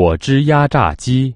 果汁压榨机。